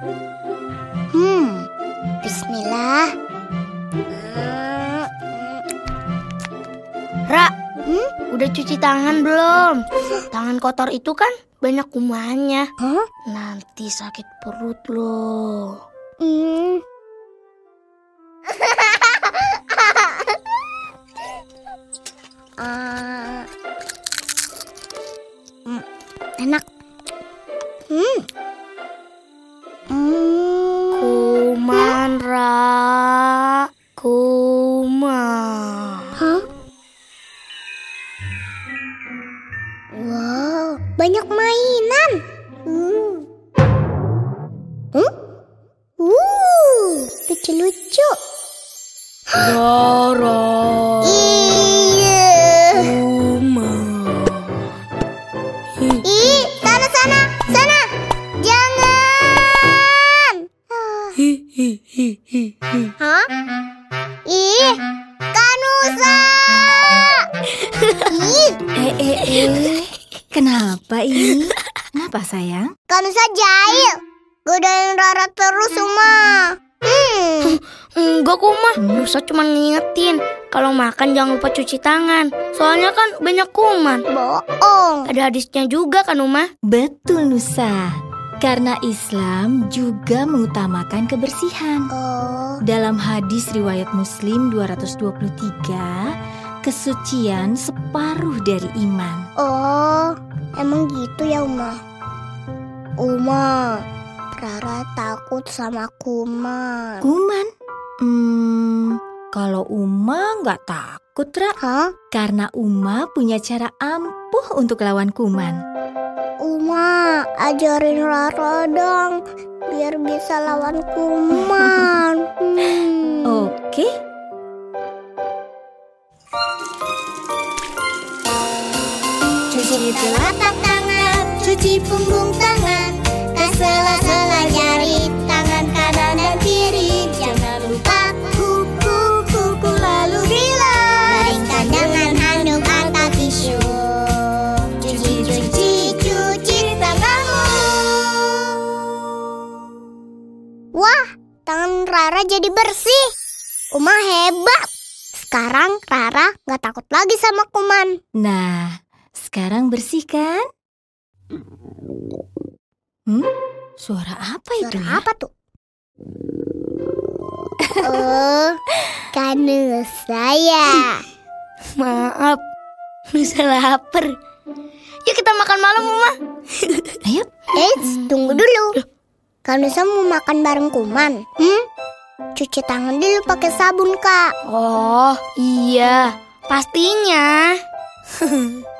Hmm, Bismillah. Ra, hmm? udah cuci tangan belum? Tangan kotor itu kan banyak kumannya. Hah? Nanti sakit perut loh. Hmm. Ah. Hmm, enak. Hmm. Banyak mainan. Hmm. Hmm? Uh, lucu-lucu. Rara. Iya. Kuman. Ih, sana sana, sana. Jangan. Hah? Ih, Kanusa. Ih, Eh, eh, eh. Kenapa ini? Kenapa sayang? Kanusa jahil. Godain Rara terus, Uma. Hmm. Enggak kok mah, Nusa cuma ngingetin kalau makan jangan lupa cuci tangan. Soalnya kan banyak kuman. Bohong. Ada hadisnya juga kan Uma? Betul Nusa. Karena Islam juga mengutamakan kebersihan. Oh. Dalam hadis riwayat Muslim 223, kesucian separuh dari iman. Oh, emang gitu ya Uma? Uma, Rara takut sama kuman. Kuman? Hmm, kalau Uma nggak takut, Ra. Hah? Karena Uma punya cara ampuh untuk lawan kuman. Uma, ajarin Rara dong, biar bisa lawan kuman. Hmm. Oke, Cuci telapak tangan, cuci punggung tangan, kasela-sela jari, tangan kanan dan kiri. Jangan lupa kuku, kuku lalu bilas. Baringkan dengan handuk atau tisu. Cuci, cuci, cuci tanganmu. Wah, tangan Rara jadi bersih. Uma hebat. Sekarang Rara nggak takut lagi sama kuman. nah sekarang bersih kan? Hmm, suara apa itu Suara ya? apa tuh? Oh, kanu saya. Maaf, Nusa lapar. Yuk kita makan malam Uma. Ayo, Eits, tunggu dulu. Kanusa mau makan bareng kuman. Hmm? Cuci tangan dulu pakai sabun, Kak. Oh iya, pastinya.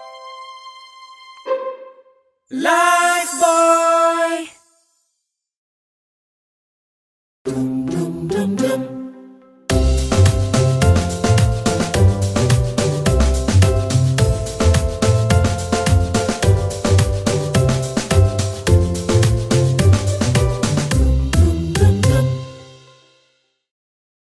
Lifeboat.